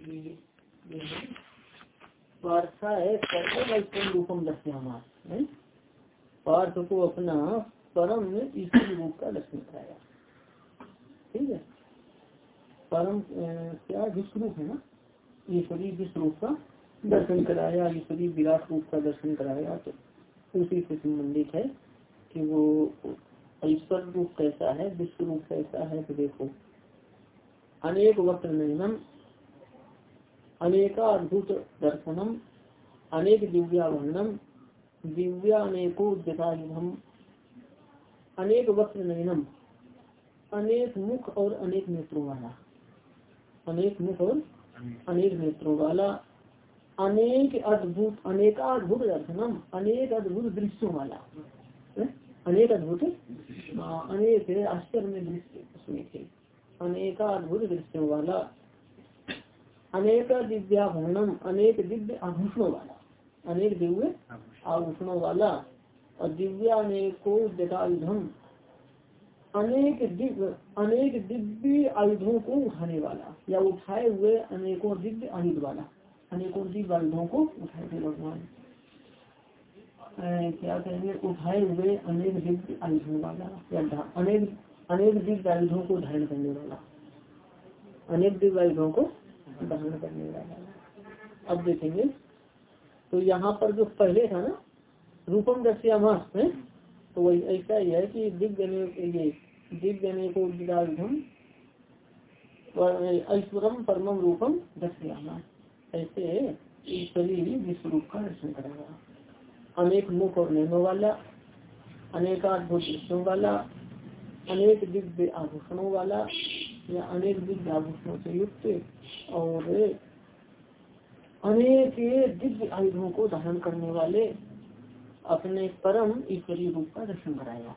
है दर्शना पार्थ को अपना परम ईश्वर रूप का दर्शन कराया। ठीक है? परम क्या विश्व रूप है ना? ईश्वरी विश्व रूप का दर्शन कराया, ईश्वरी विराट रूप का दर्शन कराया तो उसी से संबंधित है कि वो ईश्वर रूप कैसा है, विश्व रूप कैसा है तो देखो। अनेक वक्त नयनम अनेका अद्भुत दर्शनम अनेक दिव्यावर्णम दिव्या अनेको अनेक वक्त नयनम अनेक मुख और अनेक नेत्रों वाला अनेक मुख और अनेक नेत्रों वाला अनेक अद्भुत अनेकाद्भुत दर्शनम अनेक अद्भुत दृश्यों वाला अनेक अद्भुत हाँ, अनेक आश्चर्य दृश्य उसमें थे अनेकाद्भुत दृश्यों वाला अनेक दिव्याभरणम अनेक दिव्य आभूषणों वाला अनेक दिव्य आभूषणों। वाला और दिव्या अनेको जटायुधम अनेक दिव्य अनेक दिव्य आयुधों को उठाने वाला या उठाए हुए अनेकों दिव्य आयुध वाला अनेकों दिव्य आयुधों को उठाए थे भगवान। क्या कहेंगे? उठाए हुए अनेक दिव्य आयुधों वाला या अनेक अनेक दिव्य आयुधों को धारण करने वाला अनेक दिव्य आयुधों को धारण करने वाला अब देखेंगे। तो यहाँ पर जो पहले था ना, रूपम दस्यामास है तो वही ऐसा ही है कि दिव्य ये दिव्य अनेको ऐश्वरम परमम रूपम दस्यामास ऐसे ईश्वरी विश्व रूप का दर्शन करेगा। अनेक मुख और नैनो वाला अनेकाद्भुत दृश्यों वाला, अनेक दिव्य आभूषणों वाला या अनेक दिव्य आभूषणों से युक्त और अनेक दिव्य आयुधों को धारण करने वाले अपने परम ईश्वरीय रूप का दर्शन कराया।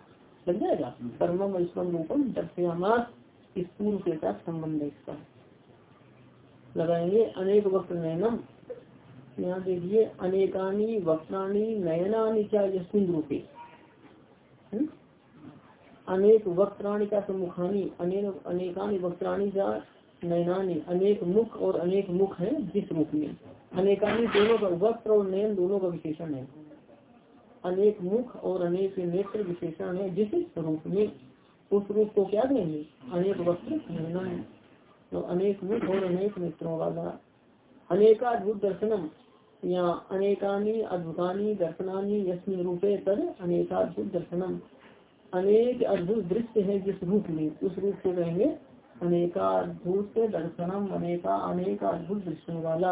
लग जाएगा? परम ईश्वर रूपम दर्शयामास इस पूर्व के साथ संबंध है इसका। लगाएँगे अनेक वक्त नयनम। यहाँ देखिए, अनेकानी वक्तानी नयनानी क्या यस्मिन रूपे? हम्म? अनेक वक्त्राणी का मुखानी अनेक अनेकानी वक्त्राणी का नयनानी, अनेक मुख और अनेक मुख है जिस रूप में। अनेकानी दोनों का वक्त्र और नयन दोनों का विशेषण है। अनेक मुख और अनेक नेत्र विशेषण है जिस रूप में। उस रूप को क्या कहेंगे? अनेक वस्त्र तो अनेक मुख और अनेक नेत्रों वाला अनेकाद्भुत दर्शनम, या अनेकानी अद्भुतानी दर्शनानी यस्मिन रूपे तद अनेकाद्भुत दर्शनम। अनेक अद्भुत दृश्य है जिस रूप में उस रूप को कहेंगे अनेकाद्भुत दर्शनम, अनेका अनेक अद्भुत दृश्यों वाला।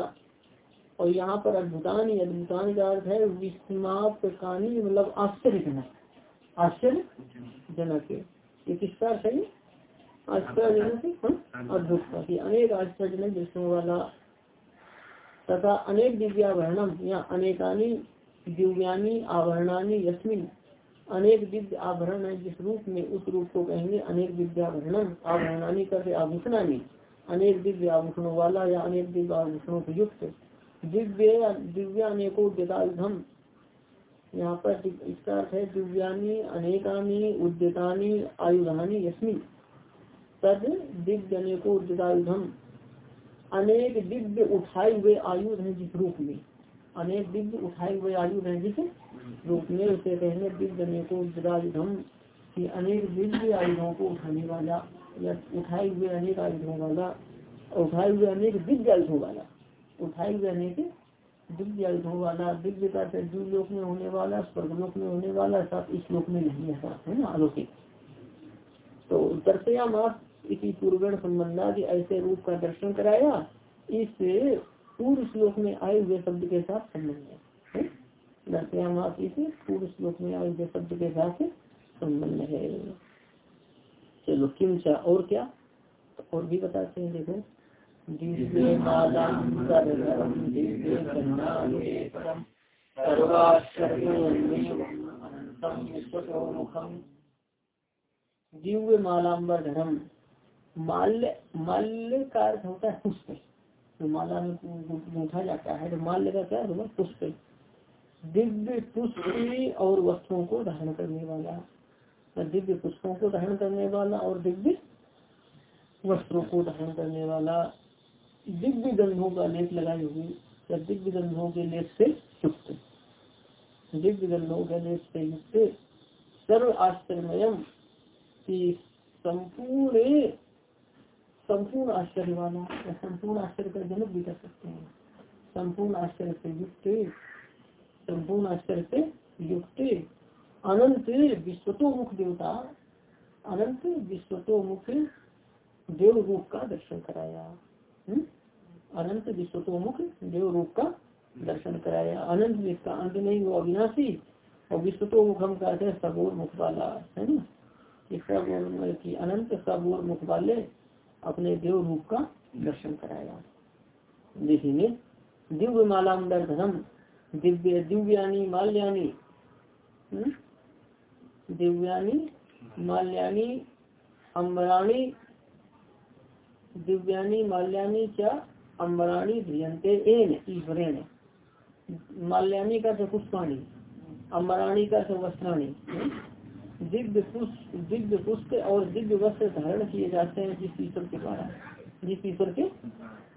और यहाँ पर अद्भुतानी अद्भुतानी का अर्थ है विस्मात कहानी मतलब आश्चर्यजनक। आश्चर्यजनक ये किसका अर्थ है? आश्चर्यजनक? अद्भुत का। अनेक आश्चर्यजनक दृश्यों वाला तथा अनेक दिव्याभरणम या अनेकानी, दिव्यानी आभरणानी यस्मिन अनेक दिव्य आभरण है, जिस रूप में उस रूप को कहेंगे अनेक दिव्याभरणम आभरणानी कर आभूषणानी अनेक दिव्य आभूषणों वाला या अनेक दिव्य आभूषणों से युक्त। दिव्य दिव्या अनेको उद्यतायुधम यहाँ पर इसका अर्थ है दिव्यानी, अनेकानी, उद्यतानी, आयुधानी यस्मी तद दिव्य अनेको उद्यतायुधम अनेक दिव्य उठाए हुए आयुध है जिस रूप में। अनेक दिव्य उठाए हुए आयुध है जिस रूप में उसे कहने दिव्य अनेको उद्यतायुधम की अनेक दिव्य आयुधों को उठाने वाला या उठाए हुए अनेक आयुधों वाला, उठाए हुए अनेक दिव्य आयुधों वाला उठाई जाने के दिव्य आयुधों वाला, दिव्य का लोक में होने वाला, स्वर्गलोक में होने वाला, साथ इस लोक में नहीं है है ना आलोकित तो दर्शया मास इसी पूर्वण संबंधा ऐसे रूप का दर्शन कराया इस पूर्व श्लोक में आए हुए शब्द के साथ संबंध है दर्शया मास इस पूर्व श्लोक में आए हुए शब्द के साथ संबंध है। चलो, किम और क्या? और भी बताते हैं, देखो। दिव्य मालाम्बर धर्म माल्य माल्य का अर्थ होता है पुष्प तो माला में गूंथा जाता है तो माल्य का क्या होगा पुष्प दिव्य पुष्प और वस्तुओं को धारण करने वाला दिव्य पुष्पों को धारण करने वाला और दिव्य वस्त्रों को धारण करने वाला, दिव्य गंधों का लेप लगाई हुई, या दिव्य गंधों के लेप से युक्त, दिव्य गंधों के लेप से युक्त सर्व आश्चर्य की संपूर्ण संपूर्ण आश्चर्य वाला, या संपूर्ण आश्चर्य का जनक भी कर सकते हैं। संपूर्ण आश्चर्य से युक्त, संपूर्ण आश्चर्य से युक्त। अनंत विश्वतोमुख देवता, अनंत विश्वतोमुख देव रूप का दर्शन कराया। हम्म? अनंत विश्वतोमुख देव रूप का दर्शन कराया। अनंत जिसका अंत नहीं वो अविनाशी। और विश्वतोमुख हम कहते हैं सबोर मुख वाला है ना? सब की अनंत सबोर मुख वाले अपने देव रूप का दर्शन कराया। देखेंगे दिव्य माला धर्म दिव्य, दिव्यानी माल्यानी हम्म? दिव्यानी माल्यानी, अम्बराणी, दिव्यानी माल्यानी च अम्बराणी ध्रियंते एन माल्यानी का पुष्पाणी, अम्बराणी का वस्त्राणी। दिव्य पुष्प दिव्य पुष्प और दिव्य वस्त्र धारण किए जाते हैं जिस ईश्वर के द्वारा। जिस ईश्वर के?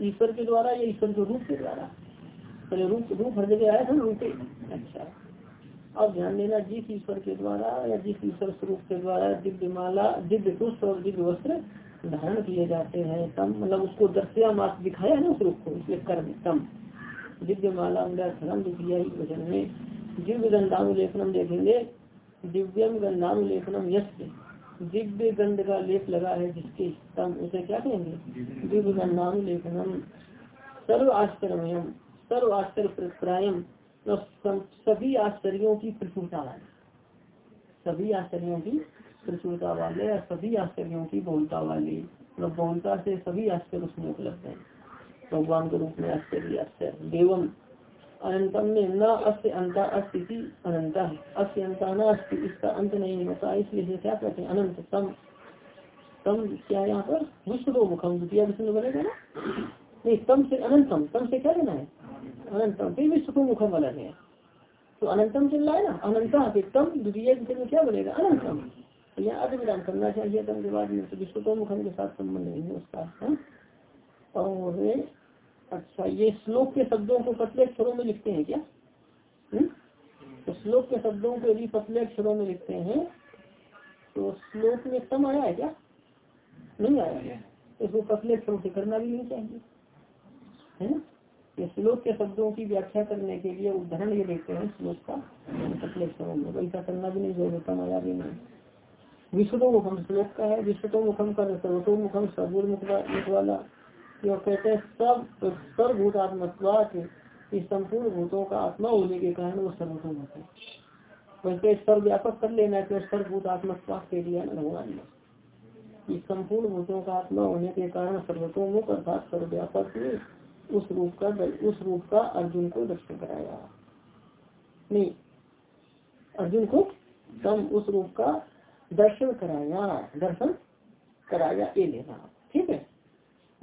ईश्वर के द्वारा या ईश्वर के रूप के द्वारा? पहले रूप रूप हर जगह आया था रूपे। अच्छा। अब ध्यान देना, जिस ईश्वर के द्वारा या जिस ईश्वर स्वरूप के द्वारा दिव्य माला दिव्य पुष्प और दिव्य वस्त्र धारण किए जाते हैं, तम मतलब उसको दर्शया मास दिखाया ना उस रूप को, इसलिए कर्म, तम। दिव्य माला अंदर धर्म दिया वचन में। दिव्य गंधानुलेखनम देखेंगे। दिव्यम गंधानुलेखनम यश दिव्य गंध का लेप लगा है जिसके तम उसे क्या कहेंगे? दिव्य गंधानुलेखनम सर्व आश्चर्य सर्व आश्चर्य प्रायम सभी आश्चर्यों की प्रचुरता वाले। सभी आश्चर्यों की प्रचुरता वाले और सभी आश्चर्यों की बहुलता वाली। मतलब बहुलता से सभी आश्चर्य उसमें उपलब्ध है। भगवान के रूप में आश्चर्य आश्चर्य। देवम अनंतम में न अस्य अंत अस्थिति अनंत अस्य अंत न अस्थि इसका अंत नहीं होता इसलिए क्या कहते हैं? अनंत तम तम क्या यहाँ पर? विश्व दो मुखम, द्वितीय विष्णु बनेगा ना? नहीं तम से अनंतम। तम से क्या लेना है? अनंतम। फिर विश्व को मुखम अलग है। तो अनंतम चल रहा है ना? अनंत तम, द्वितीय में क्या बनेगा अनंतम। तो यहाँ अर्थ विधान करना चाहिए। तम के बाद में तो विश्व को मुखम के साथ संबंध नहीं है उसका, है और अच्छा ये श्लोक के शब्दों को पतले अक्षरों में लिखते हैं क्या? हुँ? तो श्लोक के शब्दों को यदि पतले अक्षरों में लिखते हैं तो श्लोक में तम आया है क्या? नहीं आया तो इसको पतले अक्षरों से करना भी नहीं चाहिए। है ना? ये श्लोक के शब्दों की व्याख्या करने के लिए उदाहरण ये देखते हैं श्लोक का पतले अक्षरों में। ऐसा करना भी नहीं चाहिए तम आया भी नहीं। विश्वतो मुखम श्लोक का है। विश्वतो मुखम कर सर्वतो मुखम सर्वोर मुख वाला। जो कहते हैं, सब सर्वभूत आत्मत्वात इस संपूर्ण भूतों का आत्मा होने के कारण वो सर्वतो मुख है। वैसे सर्वव्यापक कर लेना है सर्वभूत आत्मत्वात के लिए भगवान ने इस संपूर्ण भूतों का आत्मा होने के कारण सर्वतोमुख अर्थात सर्वव्यापक उस रूप का उस रूप का अर्जुन को दर्शन कराया। नहीं, अर्जुन को तम उस रूप का दर्शन कराया दर्शन कराया, ये लेना। ठीक है?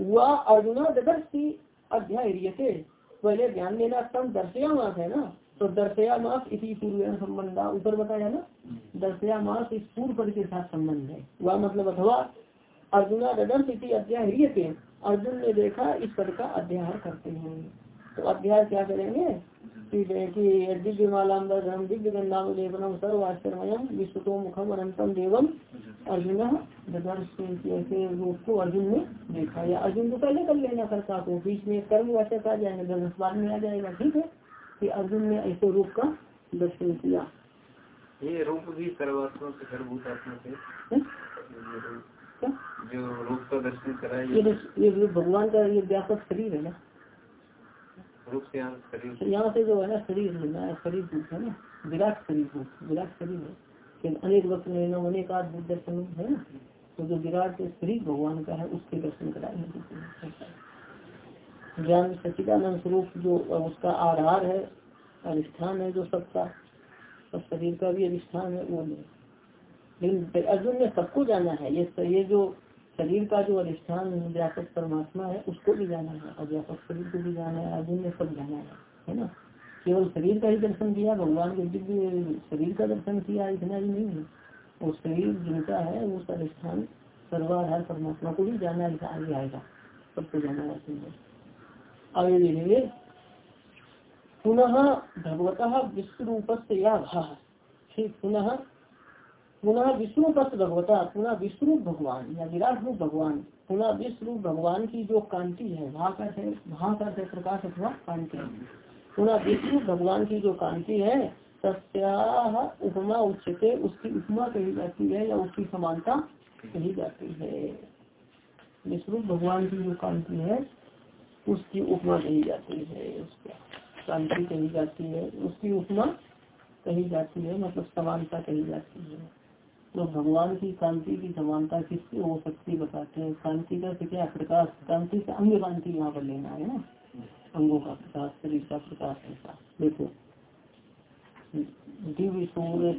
वह अर्जुना ददर्शी अध्याय रियते। पहले ध्यान देना तम दर्शया मास है ना? तो दर्शया मास इसी पूर्व संबंध ऊपर बताया ना? दर्शया मास इस पूर्व पद के साथ संबंध है। वह मतलब अथवा अर्जुना ददर्श इसी अध्याय रियते। अर्जुन ने देखा, इस पद का अध्याय करते हैं। तो अध्याय क्या करेंगे? कि दिव्य मालाम्बरम दिव्य गंधावलेपनम सर्वाश्चर्यम विश्वतो मुखम अनंतम देवम अर्जुन ऐसे रूप को अर्जुन ने देखा। या अर्जुन को पहले कर लेना करता तो बीच में कर्म वाचक आ जाएँगे दस बाद में आ जाएगा ठीक है? कि अर्जुन ने ऐसे रूप का दर्शन किया। ये रूप भी सर्वात्मा से सर्वभूतात्मा से जो रूप का दर्शन कराया ये भगवान का ये व्यापक शरीर है ना? यहाँ से जो है ना शरीर है शरीर रूप है ना, विराट शरीर रूप विराट शरीर है। कि अनेक वक्त लेना अनेक आदमी दर्शन है ना तो जो विराट शरीर भगवान का है, उसके दर्शन कराए ज्ञान सचिदानंद स्वरूप जो, उसका आधार है, अधिष्ठान है जो सबका, सब शरीर का भी अधिष्ठान है, वो नहीं। लेकिन अर्जुन ने सबको जाना है, ये ये जो शरीर का जो अधिष्ठान व्यापक परमात्मा है, उसको भी जाना है, और व्यापक शरीर को भी जाना है अर्जुन ने सब जाना है है ना? केवल शरीर का ही दर्शन किया, भगवान के दिव्य शरीर का दर्शन किया, इतना ही नहीं है। वो शरीर जिनका है उस अधिष्ठान, सर्वाधार परमात्मा को भी जाना आगे आएगा, सबको जाना है आगे देखेंगे पुनः भगवत विश्व रूप से या भा। पुनः पुनः विष्णु पथ भगवता, पुनः विष्णु भगवान, या विराट रूप भगवान, पुनः विष्णु भगवान की जो कांति है वहाँ का है वहाँ का है, प्रकाश अथवा कांति पुनः विष्णु भगवान की जो कांति है सत्याह उपमा उच्चते उसकी उपमा कही जाती है या उसकी समानता कही जाती है। विष्णु भगवान की जो कांति है, उसकी उपमा कही जाती है, उसका कांति कही जाती है, उसकी उपमा कही जाती है मतलब समानता कही जाती है। तो भगवान की कांति की समानता किससे हो सकती बताते हैं? कांति का क्या प्रकाश? कांति से अंग कांति यहाँ पर लेना है ना? अंगों का प्रकाश, शरीर का प्रकाश ऐसा। देखो। दिव्य सूर्य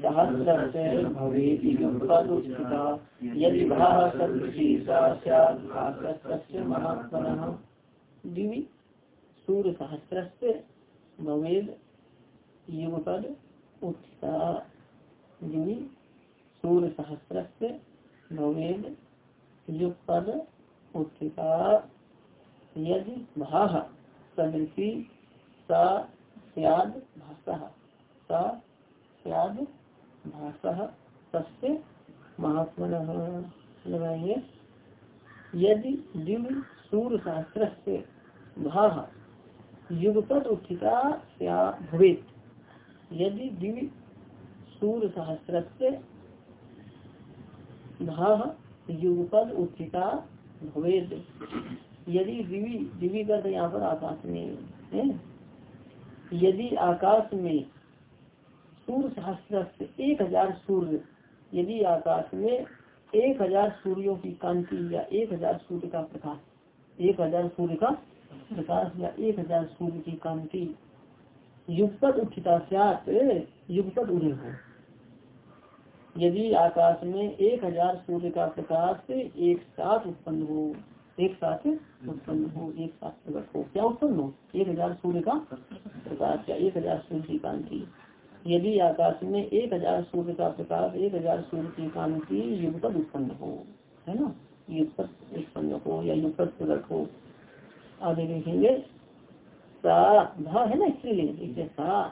दिव्य सूर्य सहस्र से भवेद युगपद उत्थिता। दिव्य सूर्य से भवेद युगपद उत्थिता यदि भाह सदृशी सा स्याद भाषा सा स्याद भाषा तस्य महात्मन लगाएँगे यदि दिव्य सूर्य शास्त्र से भाह युगपद उत्थिता भवेत। यदि दिव्य सूर्य सहस्र से भाह युगपद भवेद। यदि दिवी दिवी का यहाँ पर आकाश में है। यदि आकाश में सूर्य सहस्त्र एक हज़ार सूर्य, यदि आकाश में एक हज़ार सूर्यों की कांति या एक हज़ार सूर्य का प्रकाश, एक हज़ार सूर्य का प्रकाश या एक हज़ार सूर्य की कांति, युगपद उठिता युगपद उदय हो। यदि आकाश में एक हज़ार सूर्य का प्रकाश एक साथ उत्पन्न हो, एक साथ उत्पन्न हो, एक साथ प्रकट हो, क्या उत्पन्न हो? एक हज़ार सूर्य का प्रकाश या एक हज़ार सूर्य की कांति। यदि आकाश में एक हज़ार सूर्य का प्रकाश, एक हज़ार सूर्य की कांति युगपद उत्पन्न हो, है ना? युगपद उत्पन्न हो या युगपद प्रकट हो। आगे देखेंगे। सा है ना स्त्रीलिंग इसे सा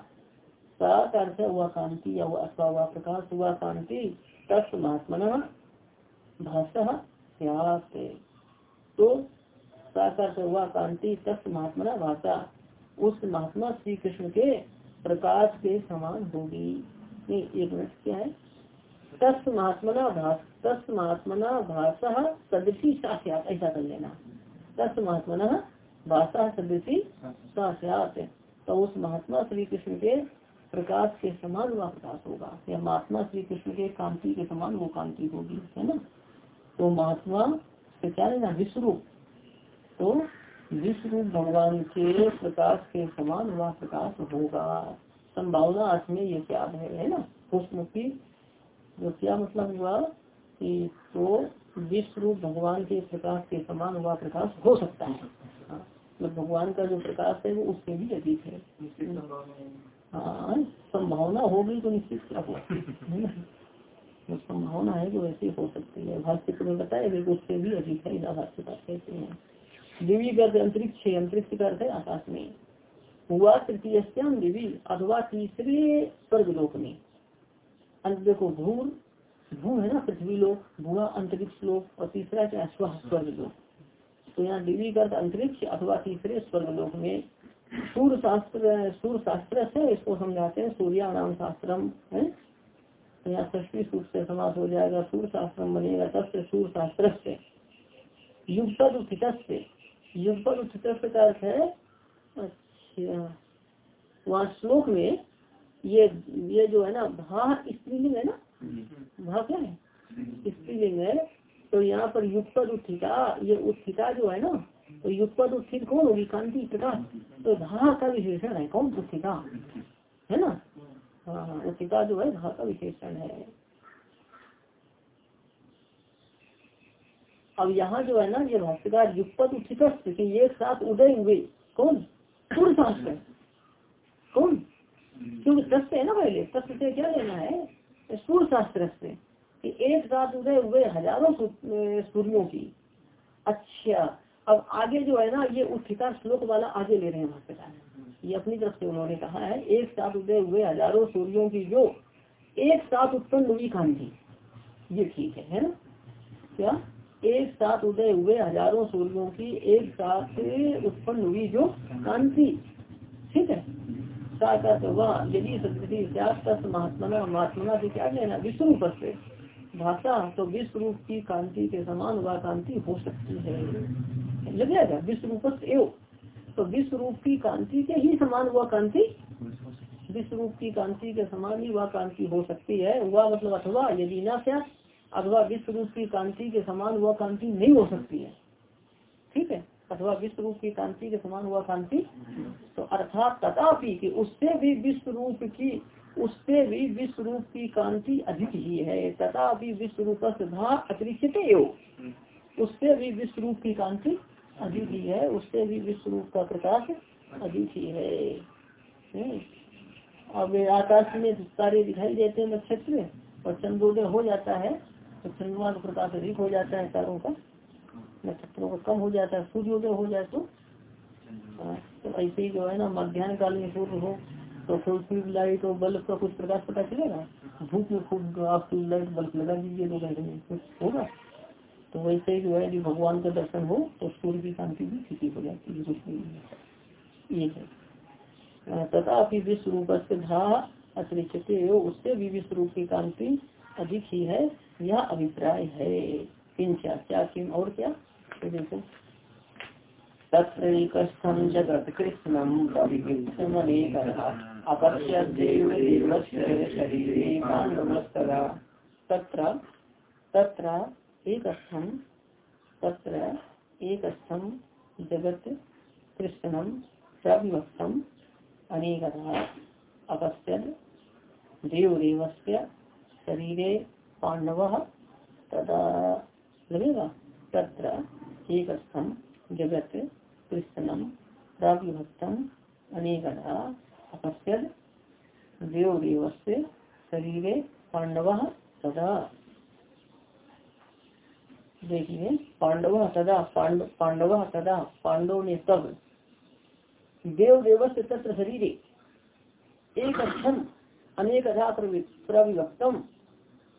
सा अर्थ हुआ कांति या अथवा हुआ प्रकाश हुआ कांति तस् महात्मन भाषा तो साकार हुआ कांति तस् महात्मा भाषा, उस महात्मा श्री कृष्ण के प्रकाश के समान होगी। एक मिनट, क्या है? तस् महात्मना भाष तस् महात्मना भाषा सदृशी साक्षात ऐसा कर लेना। तस् महात्मना भाषा सदृशी साक्षात तो उस महात्मा श्री कृष्ण के प्रकाश के समान वह प्रकाश होगा या महात्मा श्री कृष्ण के कांति के समान वो कांति होगी है ना? तो महात्मा से क्या लेना विश्व तो विश्व भगवान के प्रकाश के समान वह प्रकाश होगा। संभावना अर्थ में ये क्या है है ना? की जो क्या मतलब हुआ कि तो विश्व रूप भगवान के प्रकाश के समान वह प्रकाश हो सकता है। हाँ, तो भगवान का जो प्रकाश है वो उससे भी अधिक है। हाँ संभावना होगी तो निश्चित क्या हुआ? जो संभावना है जो वैसे हो सकती है। भाष्य में बताया उससे भी अधिक है भाष्य का कहते हैं। देवी का अंतरिक्ष अंतरिक्ष का अर्थ है आकाश में। हुआ तृतीय देवी अथवा तीसरे स्वर्ग लोक में। अंत देखो भूर भू है ना पृथ्वी लोक भूआ अंतरिक्ष लोक और तीसरा क्या स्वर्ग लोक तो यहाँ देवी का अंतरिक्ष अथवा तीसरे स्वर्ग लोक में सूर्य शास्त्र सूर्य शास्त्र से इसको समझाते हैं सूर्या नाम शास्त्रम है? तो यहाँ षष्टी सूत्र से समास हो जाएगा सूर्य शास्त्र बनेगा तब से सूर्य शास्त्र से युगपद उत्थित से युगपद उत्थित का अर्थ है अच्छा वहाँ श्लोक में ये ये जो है ना भा स्त्रीलिंग है ना? भा क्या है? स्त्रीलिंग है। तो यहाँ पर युगपद उत्थिता ये उत्थिता जो है ना तो युगपद उत्थित कौन होगी? कांति, प्रकाश। तो धा का विशेषण है। कौन? उत्थिता। है ना? हाँ उचिता जो है धा का विशेषण है। अब यहाँ जो है ना, ये भाष्यकार युगपद उचित कि एक साथ उदय हुए। कौन? सूर्य शास्त्र कौन? क्योंकि तस्व है ना पहले। तस्व से क्या लेना है? सूर्य शास्त्र से कि एक साथ उदय हुए हज़ारों सूर्यों की। अच्छा। अब आगे जो है ना, ये उत्थिता श्लोक वाला आगे ले रहे हैं भाष्यकार ये अपनी तरफ़ से उन्होंने कहा है, एक साथ उदय हुए हज़ारों सूर्यों की जो एक साथ उत्पन्न हुई कांति ये ठीक है है ना? क्या? एक साथ उदय हुए हज़ारों सूर्यों की एक साथ उत्पन्न हुई जो कांति ठीक है? यदि महात्मा महात्मा से क्या लेना विश्व रूप से। भाषा तो विश्व रूप की कांति के समान वह कांति हो सकती है। लग जाएगा विश्व रूप एवं। तो विश्व रूप की कांति के ही समान वह कांति? विश्व रूप की कांति के समान ही वह कांति हो सकती है। वह मतलब अथवा यदि न क्या, अथवा विश्व रूप की कांति के समान वह कांति नहीं हो सकती है। ठीक है? अथवा विश्व रूप की कांति के समान हुआ कांति? तो अर्थात तथापि कि उससे भी विश्व रूप की, उससे भी विश्व रूप की कांति अधिक ही है। तथापि विश्व रूप अतिरिक्त उससे भी विश्व रूप की कांति अधिक ही है उससे भी विश्व रूप का प्रकाश अधिक ही है। हम्म। अब आकाश में तारे दिखाई देते हैं नक्षत्र और चंद्रोदय हो जाता है तो चंद्रमा का प्रकाश अधिक हो जाता है तारों का नक्षत्रों का कम हो जाता है सूर्योदय हो जाए तो। हाँ, तो ऐसे ही जो है ना मध्यान्ह काल में सूर्य हो तो फिर ट्यूब लाइट और बल्ब का कुछ प्रकाश पता चलेगा? धूप में खूब आप लाइट बल्ब लगा दीजिए तो होगा। तो वैसे जो है, यदि भगवान का दर्शन हो तो सूर्य की शांति भी स्थिति हो जाती है, कुछ नहीं ये है। तथा विश्व रूप से धा अतिरिक्त उससे भी विश्व रूप की कांति अधिक ही है, यह अभिप्राय है। किंचा क्या किम और क्या? देखो। तत्रैकस्थं जगत् कृष्णम् अपश्य शरीरे पाण्डवस्तदा तत्र तत्र एकस्थं तत्र एकस्थं जगत् कृष्णं प्रविभक्तम् अनेकधा अपश्यत् देवदेवस्य शरीरे पाण्डवः तदा लगेगा तत्र एकस्थं जगत कृष्णम प्राविभक्तम अनेकदा अपश्यद देव देव से शरीर पांडव तथा देखिए, पांडव तदा पांडव तदा पांडव ने तब देव देव से तत्र शरीर। एक अक्षम अनेकधा प्रविभक्तम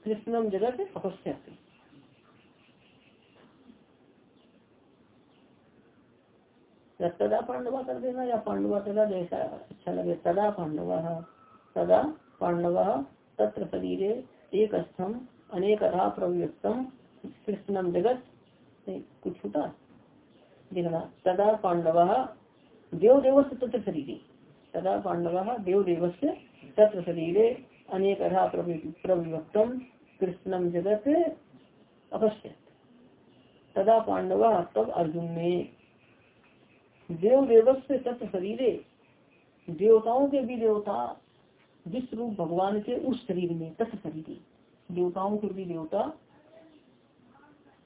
कृष्णम जगत अपश्यत या तदा पांडवा कर देना, या पांडवा तदा जैसा अच्छा लगे, तदा पांडवा तदा पांडवा तत्र शरीर, एक स्थम अनेक प्रव्यक्तम कृष्णम जगत कुछ होता देखना तदा पांडव देव देव से तत्र शरीर। तदा पांडवा देव देव से तत्र शरीर। अनेक प्रविभक्तम कृष्णम जगत अवश्य तदा पांडव तब अर्जुन ने देव देवस्य तत्व शरीर। देवताओं के भी देवता, जिस रूप भगवान के उस शरीर में तत्व शरीर। देवताओं के भी देवता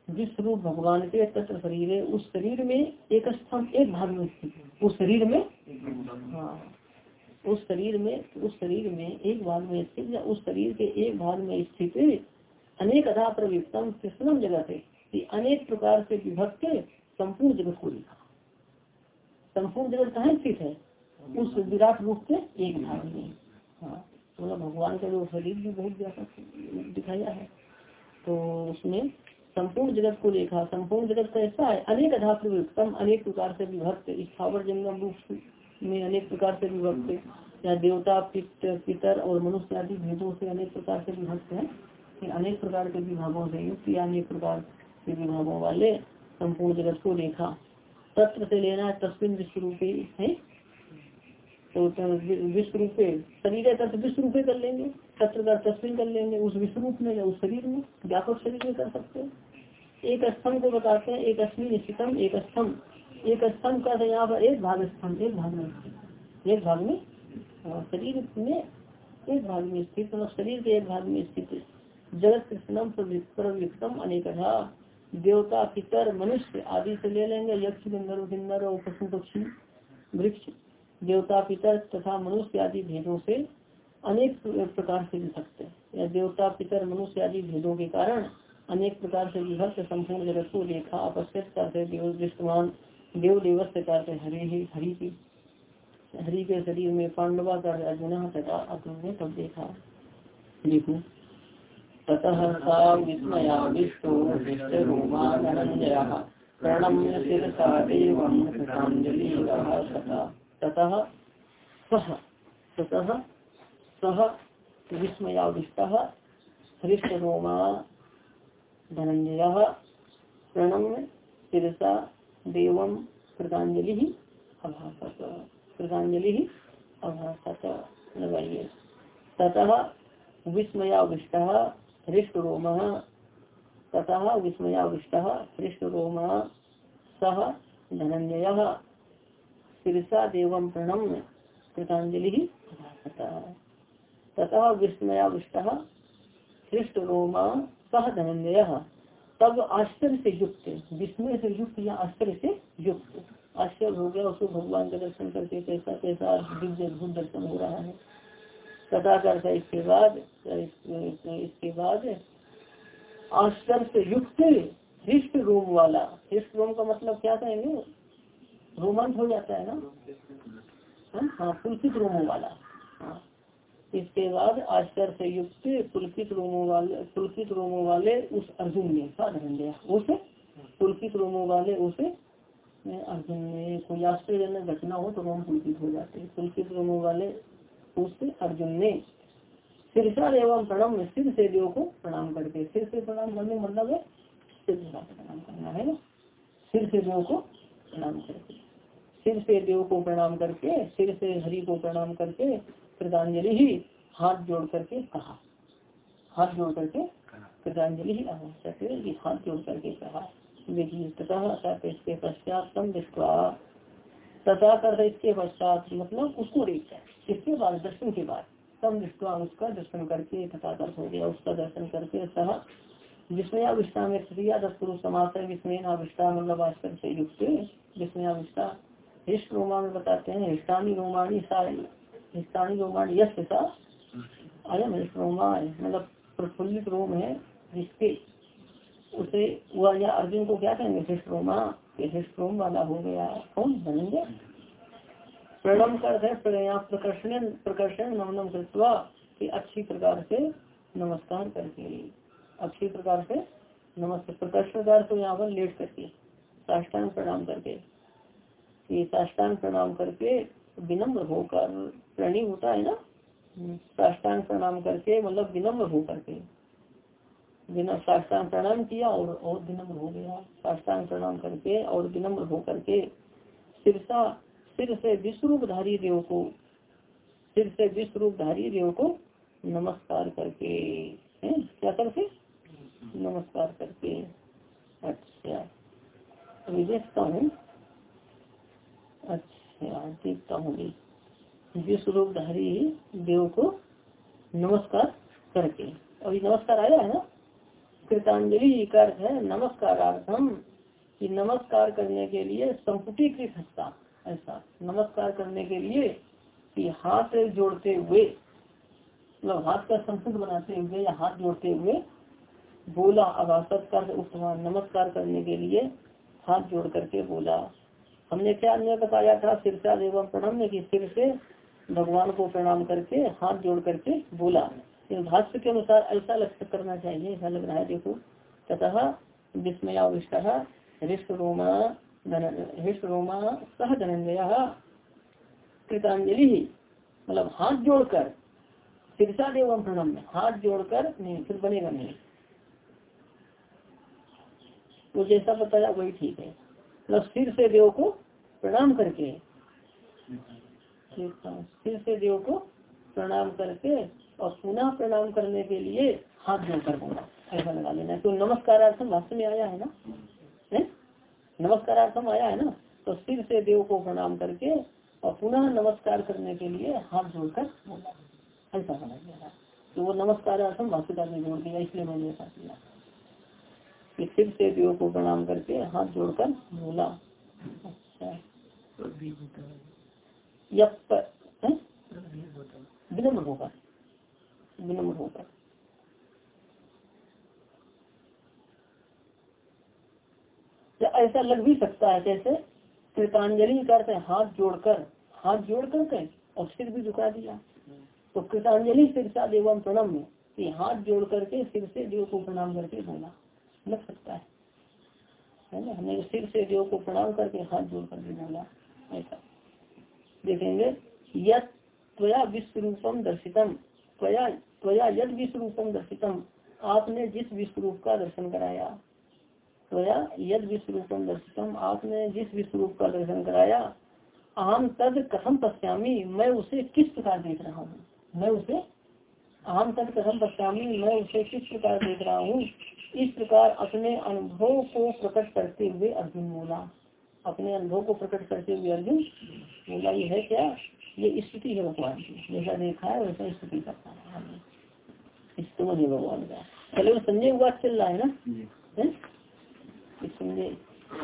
विश्व रूप भगवान के तत्व शरीर है, उस शरीर में एक स्थान, एक भाग में स्थित उस शरीर में? हाँ। उस शरीर में, उस शरीर में एक भाग में स्थित या उस शरीर के एक भाग में स्थित अनेक अधा प्रवृत्तम कृष्णम जगह से अनेक प्रकार से विभक्त संपूर्ण जगत को लिखा संपूर्ण जगत कहाँ स्थित है? उस विराट रूप के एक भाग में। हाँ। मतलब भगवान का जो शरीर भी बहुत ज़्यादा दिखाया है। तो उसमें संपूर्ण जगत को देखा, संपूर्ण जगत कैसा है, अनेक अधातम अनेक प्रकार से विभक्त स्थावर जंगम रूप में अनेक प्रकार से विभक्त या देवता पितर पितर और मनुष्य आदि भेदों से अनेक प्रकार से विभक्त है। अनेक प्रकार के विभागों से युक्त या अनेक प्रकार के विभागों वाले संपूर्ण जगत को देखा। तत्व से लेना तस्वीन विश्व रूपे है। तो विश्व रूपे शरीर है तत्व विश्व रूपे कर लेंगे। तत्व का तस्वीन कर लेंगे, उस विश्व रूप में या उस शरीर में, व्यापक शरीर में कर सकते हैं। एक स्तंभ को बताते हैं एक अश्विन स्थितम एक स्तंभ एक स्तंभ का तो यहाँ पर एक भाग स्तंभ एक भाग में एक भाग में शरीर में एक भाग में स्थित मतलब शरीर के एक भाग में स्थित। जगत कृष्णम प्रवृत्तम अनेक देवता, पितर, मनुष्य आदि से ले लेंगे। यक्ष गंधर्व किन्नर और पशु पक्षी, वृक्ष, देवता, पितर तथा मनुष्य आदि भेदों से अनेक प्रकार से विभक्त या देवता, पितर, मनुष्य आदि भेदों के कारण अनेक प्रकार से विभक्त संपूर्ण जगत को देखा, अपस्थित करते देव दृष्टवान देव देवस्य करते हरे ही, हरि की, हरि के शरीर में पांडवा कर अर्जुन तथा अर्जुन ने तब देखा। देखो। ततः सा विस्मयाविष्टो हृष्टरोमानन्दयः प्रणम्य शिरसा देवं ततः सः ततः सः विस्मयाविष्टः हृष्टरोमा धनंजय प्रणम्य शिरसा देवं कृतांजलि अभाषत कृतांजलि अभाषत लगाइए ततः विस्मयाविष्ट हृष्टरोम। ततः विस्मयाविष्ट हृष्टरोम। सह धनंजय शिरसा देवं प्रणम्य कृतांजलि ततः विस्मयाविष्ट हृष्टरोमा सह धनंजय तब आश्चर्य से युक्त, विस्मय से युक्त या आश्चर्य से युक्त। आश्चर्य हो गया, उसको भगवान का दर्शन करके कैसा कैसा दिव्य अद्भुत दर्शन हो रहा है। तथा करता इसके बाद इसके बाद आश्चर्य से युक्त, हृष्ट रोम वाला। हृष्ट रोम का मतलब क्या कहेंगे? रोमांच हो जाता है ना? हाँ पुलकित रोमो वाला। इसके बाद आश्चर्य से युक्त पुलकित रोमो वाले, पुलकित रोमो वाले उस अर्जुन ने दिया उस पुलकित रोमो वाले उसे अर्जुन ने, कोई आश्चर्यजनक घटना हो तो रोम पुलकित हो जाते पुलकित रोमो वाले उस अर्जुन ने सिरसा एवं प्रणम सिर से देव को प्रणाम करके, सिर से प्रणाम करने मतलब है सिर से प्रणाम करना, है ना? सिर से देव को प्रणाम करके, सिर से देव को प्रणाम करके, सिर से हरि को प्रणाम करके कृतांजलि ही हाथ जोड़ करके कहा। हाथ जोड़ करके कृतांजलि ही आवश्यक हाथ जोड़ करके कहा। देखिए तथा इसके पश्चात तम दृष्टवा। तथा कर इसके पश्चात मतलब उसको देखता है इसके बाद दर्शन के बाद तम दृष्टवा उसका दर्शन करके तथा कर हो गया। उसका दर्शन करके सह जिसमें अविष्टा में क्रिया दस्तुरु समास है जिसमें अविष्टा मतलब आश्चर्य से युक्त जिसमें अविष्टा हिष्ट रोमा में बताते हैं हिस्टानी रोमानी सारी हिस्टानी रोमान यश सा अयम रोमा मतलब प्रफुल्लित रोम है जिसके उसे वह या अर्जुन को क्या कहेंगे हिस्ट्रोमा हिस्ट्रोम वाला हो गया। कौन बनेंगे? प्रणम कर प्रकर्षण प्रकर्षण नमनम कृत्वा कि अच्छी प्रकार से नमस्कार करके। अच्छी प्रकार से नमस्ते। प्रकर्षण तो यहाँ पर लेट करके साष्टांग प्रणाम करके ये साष्टांग प्रणाम करके विनम्र होकर प्रणी होता है ना? साष्टांग प्रणाम करके मतलब विनम्र हो करके बिना साष्टांग प्रणाम किया और और विनम्र हो गया। साष्टांग प्रणाम करके और विनम्र हो करके सिरसा सिर से विश्वरूपधारी देव को सिर से विश्वरूपधारी देव को नमस्कार करके है? क्या करके? नमस्कार करके। अच्छा। अभी देखता हूँ। अच्छा। देखता हूँ विश्व रूपधारी देव को नमस्कार करके। अभी नमस्कार आया है ना? कृतांजलि का अर्थ है नमस्कारार्थम, कि नमस्कार करने के लिए संपुटीकृत हस्ता, ऐसा। नमस्कार करने के लिए कि हाथ जोड़ते हुए मतलब हाथ का संपुट बनाते हुए या हाथ जोड़ते हुए बोला अभाषत कर उत्तमान नमस्कार करने के लिए हाथ जोड़ करके बोला। हमने क्या अन्य बताया था? सिरसा एवं प्रणम्य की सिर से भगवान को प्रणाम करके हाथ जोड़ करके बोला। भाष्य के अनुसार ऐसा लक्ष्य करना चाहिए। ऐसा लग रहा है, देखो। तथा विस्मयाविष्ट हृष्ट रोमा हृष्ट रोमा सह धनंजय कृतांजलि। मतलब हाथ जोड़कर, सिरसा देवम प्रणम में हाथ जोड़कर नहीं, फिर बनेगा नहीं। तो जैसा बताया, वही ठीक है। मतलब सिर से देव को प्रणाम करके सिर से देव को प्रणाम करके और पुनः प्रणाम करने के लिए हाथ जोड़कर बोला। ऐसा लगा लेना तो नमस्कारार्थम भाष्य में आया है ना? है? नमस्कारार्थम आया है ना? तो सिर से देव को प्रणाम करके और पुनः नमस्कार करने के लिए हाथ जोड़कर बोला। ऐसा समझ गया तो वो नमस्कारार्थम भाष्यकार ने जोड़ दिया इसलिए मैंने ऐसा किया। कि सिर से देव को प्रणाम करके हाथ जोड़कर बोला। अच्छा। विनम्र होकर विनम्र होकर या ऐसा लग भी सकता है जैसे कृतांजलि करते हाथ जोड़कर, हाथ जोड़ करके और सिर भी झुका दिया। तो कृतांजलि सिरसा देवम प्रणम में हाथ जोड़ करके सिर से देव को प्रणाम करके बोला। लग सकता है। है ना? हमने सिर से देव को प्रणाम करके हाथ जोड़ करके बोला। ऐसा। देखेंगे। त्वया विश्व रूपम दर्शितम। त्वया त्वया यद विश्व रूपम दर्शितम। आपने जिस विश्व रूप का दर्शन कराया, त्वया यद विश्व रूपम दर्शितम। आपने जिस विश्व रूप का दर्शन कराया अहम तद कथम पश्यामी, मैं उसे किस प्रकार देख रहा हूँ? मैं उसे अहम तद कथम पश्यामी, मैं उसे किस प्रकार देख रहा हूँ? इस प्रकार अपने अनुभव को प्रकट करते हुए अर्जुन बोला। अपने अनुभव को प्रकट करते हुए अर्जुन बोला ये है क्या? ये स्थिति है भगवान की। जैसा देखा है वैसा स्थिति करता है। स्तमन है भगवान का। चलो संजय बात चल रहा है ना? संजय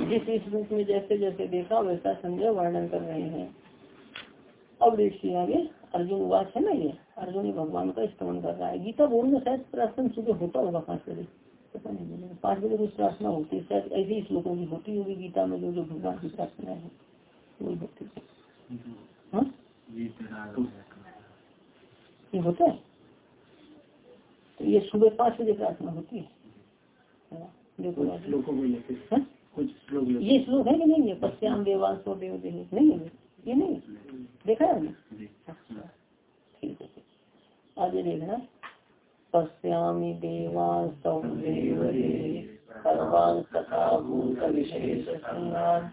जिस इस रूप में जैसे जैसे देखा वैसा संजय वर्णन कर रहे हैं। अब देखिए आगे अर्जुन वाच है ना ये? अर्जुन भगवान का स्तमन कर रहा है। गीता बोलने शायद प्रार्थना सुबह होता होगा पाँच बजे। पता नहीं पाँच बजे कुछ प्रार्थना होती है शायद ऐसे ही श्लोकों की होती होगी गीता में जो जो भगवान की प्रार्थना है वही होती है। हाँ? ये होता है? तो ये सुबह पाँच बजे प्रार्थना होती है। देखो हाँ? ये श्लोक है कि नहीं है? पश्चिम देवान सो देव देह। नहीं है। ये नहीं देखा है ठीक है। आगे देखना। पश्यामि देवान सौ देव। सर्वान तथा भूत विशेष संगान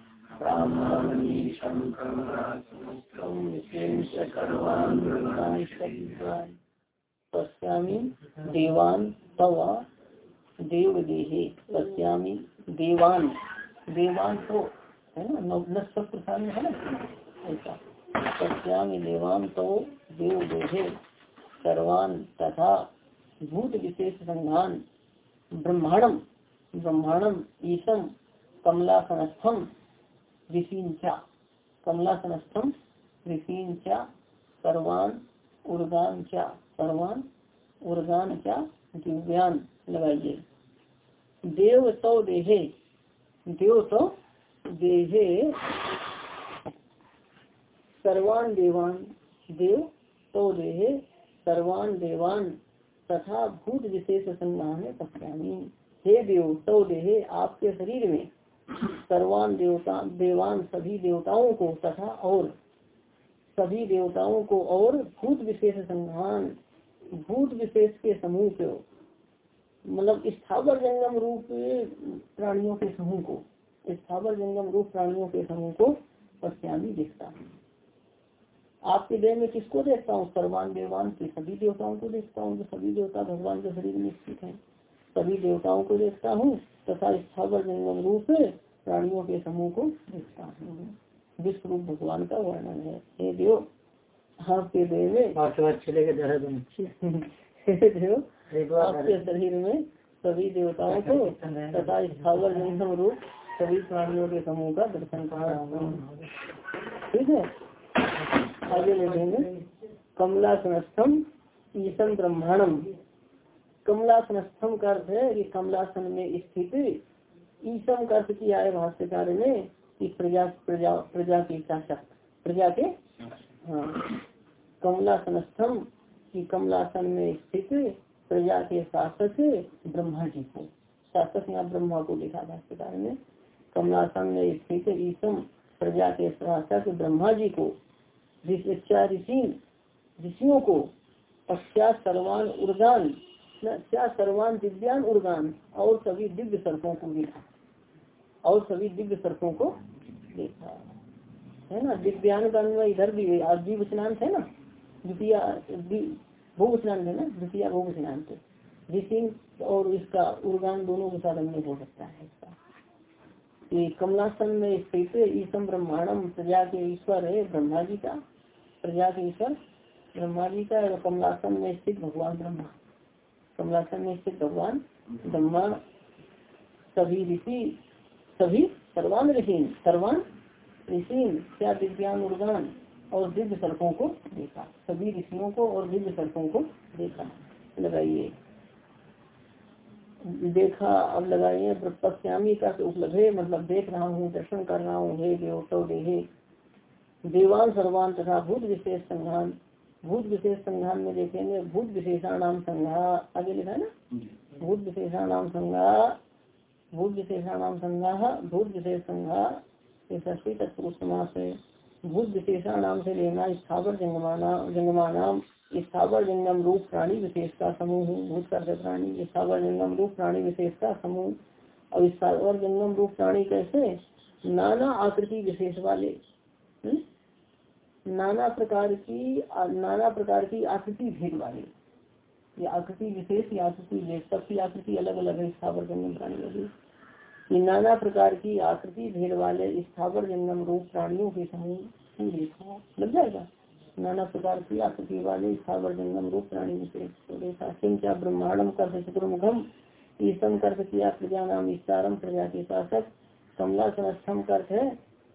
पश्यामी तव देव देहे पश्यामी देवान। देवान तो है ना? प्रसाद है ना? ऐसा। पश्यामी देवान तो देव देहे सर्वान तथा भूत विशेष संघान ब्रह्मांडम ब्रह्मांडम ईशम कमलासनस्थम ऋषीन चा कमलासनस्थम ऋषीन चा सर्वान उर्गान चा सर्वान उर्गान चा दिव्यान लगाइए देव तो देहे, देव तो देहे, सर्वान देवान, देव तो देहे, सर्वान देवान। तथा भूत विशेष संज्ञान पश्यामी हे देव तो देहे आपके शरीर में, सर्वान देवता, देवान सभी देवताओं को तथा और, सभी देवताओं को और भूत विशेष संघान भूत विशेष के समूह को मतलब स्थावर जंगम रूप प्राणियों के समूह को, स्थावर जंगम रूप प्राणियों के समूह को पश्चामी दिखता हूँ। आपके देह में किसको देखता हूँ? सर्वान देवान के सभी देवताओं को देखता हूँ सभी देवता भगवान के शरीर में स्थित है। सभी देवताओं को देखता हूँ तथा स्थावर जंगम रूप प्राणियों के समूह को देखता हूँ। विश्व रूप भगवान का वर्णन है। हे देव आपके देह में आपके शरीर में सभी देवताओं को तथा स्थावर जंगम रूप सभी प्राणियों के समूह का दर्शन कर रहा हूँ। ठीक है? आगे देखेंगे कमलासनस्थम ईशन ब्रह्मांडम कमलासनस्थम का अर्थ है कि कमलासन में स्थित ईशम का अर्थ किया है भाष्यकार ने कि प्रजा प्रजा प्रजा के शासक प्रजा के हाँ। कमलासनस्थम की कमलासन में स्थित प्रजा के शासक ब्रह्मा जी को। शासक यहाँ ब्रह्मा को लिखा भाष्यकार ने। कमलासन में स्थित ईसम प्रजा के शासक ब्रह्मा जी को। ऋषि, ऋषियों को पश्चात सर्वान उर्गान क्या सर्वान दिव्यान उर्गान और सभी दिव्य सर्पों को देखा। और सभी दिव्य सर्पों को देखा। है ना? दिव्यान का इधर भी आज द्वीप स्नान थे ना? द्वितीय भोग स्नान थे ना? द्वितीय भोग स्नान ऋषि और इसका उर्गान दोनों के साथ अन्य हो सकता है इसका। कमलासन में स्थित ईसम ब्रह्मांडम प्रजा के ईश्वर है ब्रह्मा जी का, प्रजा के ईश्वर ब्रह्मा जी का कमलासन में स्थित भगवान ब्रह्मा। कमलासन में स्थित भगवान ब्रह्मा, सभी ऋषि, सभी सर्वान ऋषि सर्वान ऋषि क्या दिव्यान उर्गान, और दिव्य सर्पों को देखा, सभी ऋषियों को और दिव्य सर्पों को देखा। लगाइए। देखा अब लगाइए पश्यामी का उपलब्ध है मतलब देख रहा हूँ दर्शन कर रहा हूँ हे देव तो देहे देवान सर्वान तथा भूत विशेष संघान भूत विशेष संघान में देखेंगे भूत विशेषाणाम संघा आगे लिखा है ना? भूत विशेषाणाम संघा भूत विशेषाणाम संघा भूत विशेष संघा ये षष्ठी तत्पुरुष समास है। भूत विशेषाणाम से लेना स्थावर जंगमाना जंगमानाम। स्थावर जंगम रूप प्राणी विशेष का समूह भूत कर प्राणी स्थावर जंगम रूप प्राणी विशेष का समूह और स्थावर जंगम रूप प्राणी कैसे नाना आकृति विशेष वाले हुँ? नाना प्रकार की नाना प्रकार की आकृति भेद वाले ये आकृति विशेष या आकृति भेद सबकी आकृति अलग अलग है स्थावर जंगम प्राणी वाली ये नाना प्रकार की आकृति भेद वाले स्थावर जंगम रूप प्राणियों के समूह देखा लग जाएगा नाना प्रकार की आकृति वाले स्थावर जंगम रूप, प्राणी विशेष देखा ब्रह्मांडम कर चतुर्मुखम ईसम कर किया प्रजा नाम ईश्वरम प्रजा के शासक, कमलासन अष्टम अर्थ है,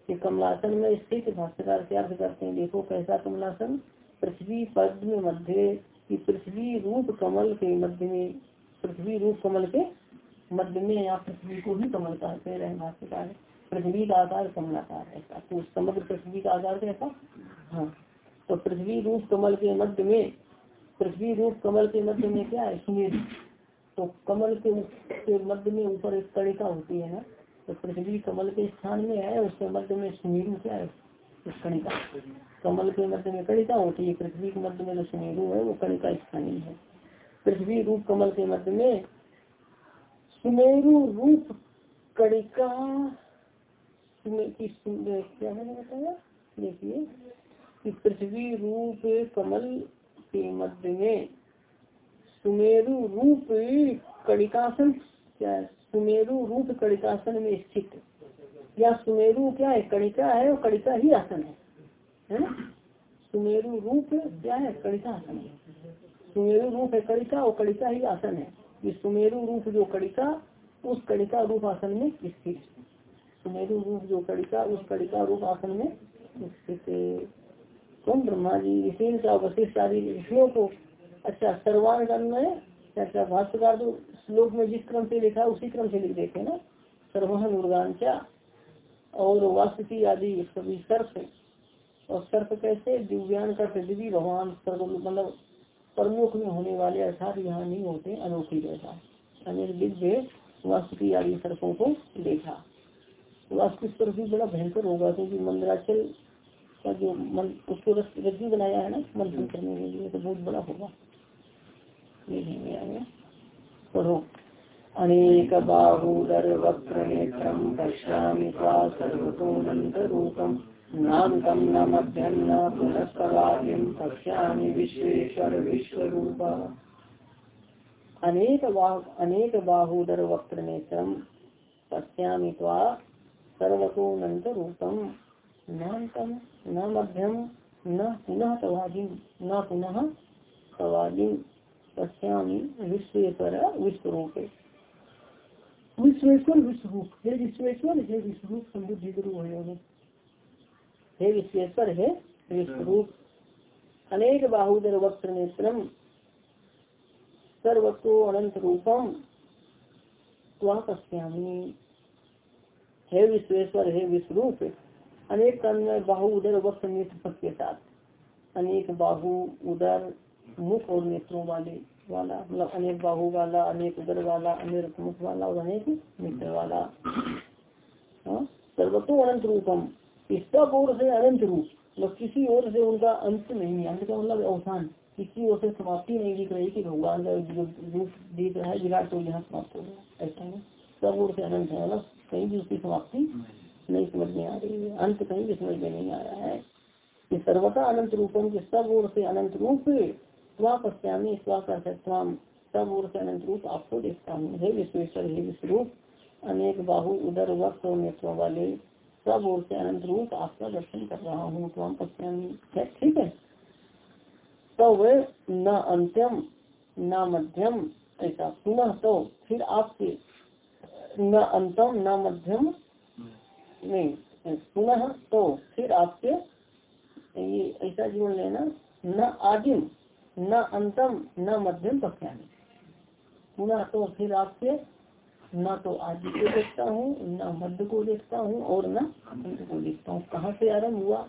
कि कमलासन में स्थित भाष्यकार से अर्थ करते हैं, देखो कैसा कमलासन, पृथ्वी पद में मध्य, की पृथ्वी रूप कमल के मध्य में, पृथ्वी रूप कमल के मध्य में, या पृथ्वी को ही कमल कहते रहे भाष्यकार पृथ्वी का आकार कमलाकार ऐसा तो समग्र पृथ्वी का आकार कैसा? हाँ। तो पृथ्वी रूप कमल के मध्य में पृथ्वी रूप कमल के मध्य में क्या है? सुमेर तो कमल के, के मध्य में ऊपर एक कणिका होती है ना तो पृथ्वी कमल के स्थान में है उसके मध्य में सुमेरु क्या है? कणिका। कमल के मध्य में कणिका होती है पृथ्वी के मध्य में जो सुमेरु है वो कणिका स्थानीय है। पृथ्वी रूप कमल के मध्य में सुमेरु रूप कणिका क्या मैंने बताया? देखिए। कि पृथ्वी रूप कमल के मध्य में सुमेरु रूप कणिकासन क्या सुमेरु रूप कणिकासन में स्थित। या सुमेरु क्या है? कणिका है और कणिका ही आसन है। है ना? सुमेरु रूप क्या है? कणिका आसन है। सुमेरु रूप है कणिका और कणिका ही आसन है। ये सुमेरु रूप जो कणिका, उस कणिका रूप आसन में स्थित। सुमेरु रूप जो कणिका, उस कणिका रूप आसन में स्थित। तुम ब्रह्मा जी इसी का वशिष्ठ आदि विषयों को अच्छा सर्वान में अच्छा भाष्यकार तो श्लोक में जिस क्रम से लिखा उसी क्रम से लिख देते ना? सर्वहन उर्गांचा और वास्तुकी आदि सभी सर्फ और सर्फ कैसे? दिव्यान का दिव्य भगवान सर्व मतलब प्रमुख में होने वाले अर्थात यहाँ नहीं होते, अनोखी जैसा। अनेक दिव्य वास्तुकी आदि सर्फों को देखा। वास्तु सर्फ भी बड़ा भयंकर होगा, क्योंकि मंदिराचल का जो मन, उसको रज्जु बनाया है ना, मंथन करने के लिए तो बहुत बड़ा होगा। पढ़ो अनेक बाहुदर वक्र नेत्रम पश्यामि नान्तं न मध्यम न पश्यामि विश्वेश्वर अनेक अनेक वक्र पश्यामि रूपम नान्तम न मध्यम, न पुनः तवादिम न पुनः तवादिम पश्यामी विश्वेश्वर विश्व रूप विश्वेश्वर विश्व रूप हे विश्वेश्वर, हे विश्व रूप समृद्धि गुरु है हे विश्वेश्वर, है विश्व रूप अनेक बाहुदर वक्र नेत्रम, सर्वतो अनंत रूपम, त्वा पश्यामी। हे विश्वेश्वर, हे विश्व रूप अनेक कर्ण बाहु उदर वक्र नेत्र पद के साथ। अनेक बाहु उदर, मुख और नेत्रों वाले वाला मतलब अनेक बाहु वाला, अनेक उदर वाला, अनेक मुख वाला और अनेक नेत्र वाला। सर्वतो अनंत रूपम। सब ओर से अनंत रूप। मतलब किसी ओर से उनका अंत नहीं है। अंत का मतलब अवसान। किसी ओर से समाप्ति नहीं दिख रही कि भगवान का रूप दिख रहा है, विराट तो यहाँ समाप्त हो गया। ऐसा नहीं सब ओर से अनंत है मतलब कहीं भी उसकी समाप्ति नहीं समझ में आ रही है। अंत कहीं भी समझ में नहीं आ रहा है कि सर्वता अनंत रूपम के सब ओर से अनंत रूप स्वा पश्यामी स्वा कर सब ओर से अनंत रूप आपको देखता हूँ। हे विश्वेश्वर, हे विश्वरूप अनेक बाहु, उदर वक्त और नेत्रों वाले सब ओर से अनंत रूप आपका दर्शन कर रहा हूँ। त्वाम पश्यामी ठीक है? तो न अंत्यम, न मध्यम, ऐसा पुनः तो फिर आपसे न अंतम, न मध्यम नहीं पुनः तो फिर आपके ये ऐसा जीवन लेना न आदिम न अंतम न मध्यम पक्षानी पुनः तो फिर आपसे न तो आदि को देखता हूँ न मध्य को देखता हूँ और न अंत को देखता हूँ। कहाँ से आरंभ हुआ?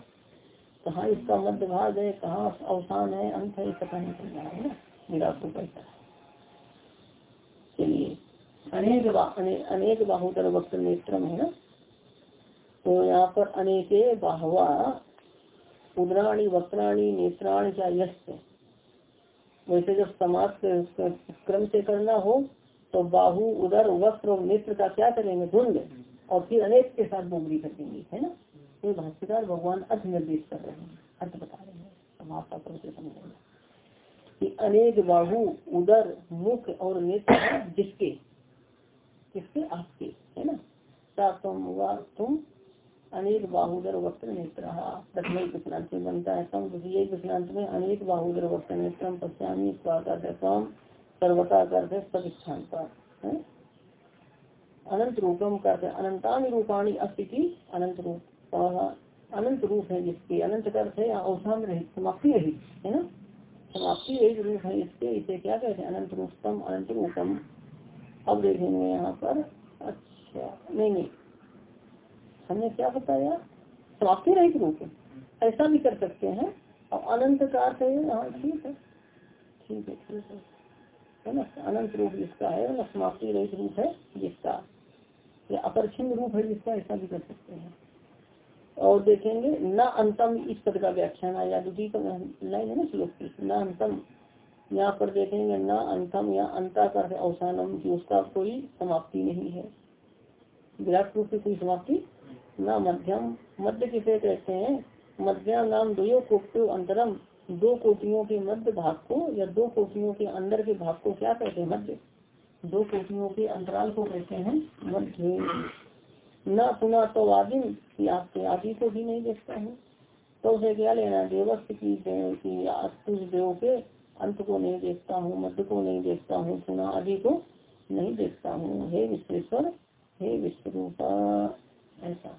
कहाँ इसका मध्य भाग है कहाँ अवसान है अंत है पता नहीं चल रहा है ना? मेरा आपको है। चलिए अनेक बा, अने, अनेक बाहुतर वक्त नेत्रम है ना? तो यहाँ पर अनेके बाहवा उदराणी वक्राणी नेत्राणी क्या यश वैसे जब समाप्त क्रम से करना हो तो बाहु, उदर, वस्त्र और नेत्र का क्या करेंगे? ढूंढ और फिर अनेक के साथ बोगरी कर देंगे, है ना? तो भाष्यकार भगवान अर्थ निर्देश कर रहे हैं, अर्थ बता रहे हैं, समाप्त क्रम से समझेंगे कि अनेक बाहु, उदर, मुख और नेत्र जिसके? किसके आपके, है ना? तुम हुआ तुम अनेक बाहुदर वक्त नेत्र। प्रथम विश्रांत में बनता है तम द्वितीय विश्रांत में अनेक बाहुदर वक्त नेत्र पश्चामी स्वागतम सर्वता करते प्रतिष्ठान पर अनंत रूपम करते अनंतान रूपाणी अस्थिति अनंत रूप? अनंत रूप है जिसके अनंत करते हैं अवसान रहित, समाप्ति रहित, है ना? समाप्ति रहित रूप है इसके, इसे क्या कहते हैं? अनंत रूपम अनंत रूपम। अब देखेंगे यहाँ पर। अच्छा नहीं नहीं। हमने क्या बताया? समाप्ति रहित रूप ऐसा भी कर सकते हैं। और अनंत का अर्थ है हाँ ठीक है। ठीक है ठीक है। है ना? अनंत रूप जिसका है ना समाप्ति रहित रूप है जिसका। या अपरिचिन रूप है जिसका, ऐसा भी कर सकते हैं। और देखेंगे, न अंतम, इस पद का व्याख्यान आया। दूसरी लाइन है ना, श्लोक की न अंतम, यहाँ पर देखेंगे, न अंतम या अंता कर अवसानम, की उसका कोई समाप्ति नहीं है। विराट रूप की कोई समाप्ति न मध्यम, मध्य किसे कहते हैं, मध्यम नाम दो अंतरम, दो कोटियों के मध्य भाग को या दो कोटियों के अंदर के भाग को क्या कहते हैं मध्य? दो कोटियों के अंतराल को कहते हैं मध्य। न पुनः तो आदि आपके आदि को भी नहीं देखता हूँ। तो उसे क्या लेना देवस्त की तुझ देव के अंत को नहीं देखता हूँ, मध्य को नहीं देखता हूँ, पुनः आदि को नहीं देखता हूँ। हे विश्वेश्वर, हे विश्वरूपा। ऐसा।